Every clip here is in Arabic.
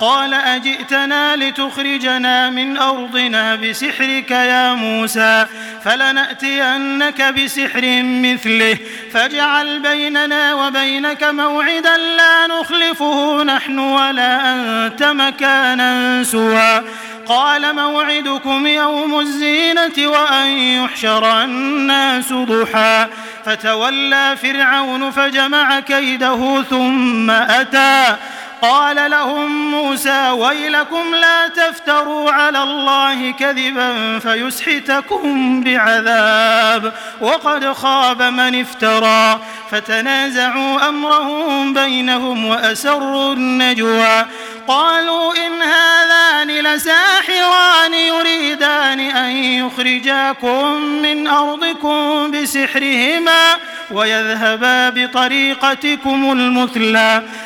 قال أجئتنا لتخرجنا من أرضنا بسحرك يا موسى فلنأتينك بسحر مثله فاجعل بيننا وبينك موعدا لا نخلفه نحن ولا أنت مكانا سوى قال موعدكم يوم الزينة وأن يحشر الناس ضحى فتولى فرعون فجمع كيده ثم أتى قال لهم موسى ويلكم لا تفتروا على الله كذبا فيسحتكم بعذاب وقد خاب من افترى فتنازعوا أمرهم بينهم وأسروا النجوى قالوا إن هذان لساحران يريدان أن يخرجاكم من أرضكم بسحرهما ويذهبا بطريقتكم المثلى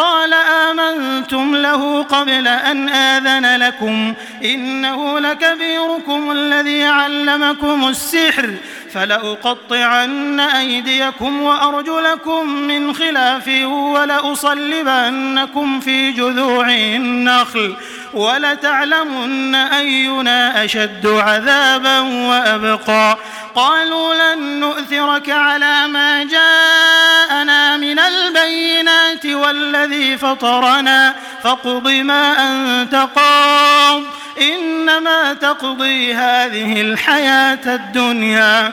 قال آمنتم له قبل أن آذن لكم إنه لكبيركم الذي علمكم السحر فلأقطعن أيديكم وأرجلكم من خلاف ولأصلبنكم في جذوع النخل ولتعلمن أينا أشد عذابا وأبقى قالوا لن نؤثرك على ما جاء جاءنا من البينات والذي فطرنا فاقض ما أنت قاض إنما تقضي هذه الحياة الدنيا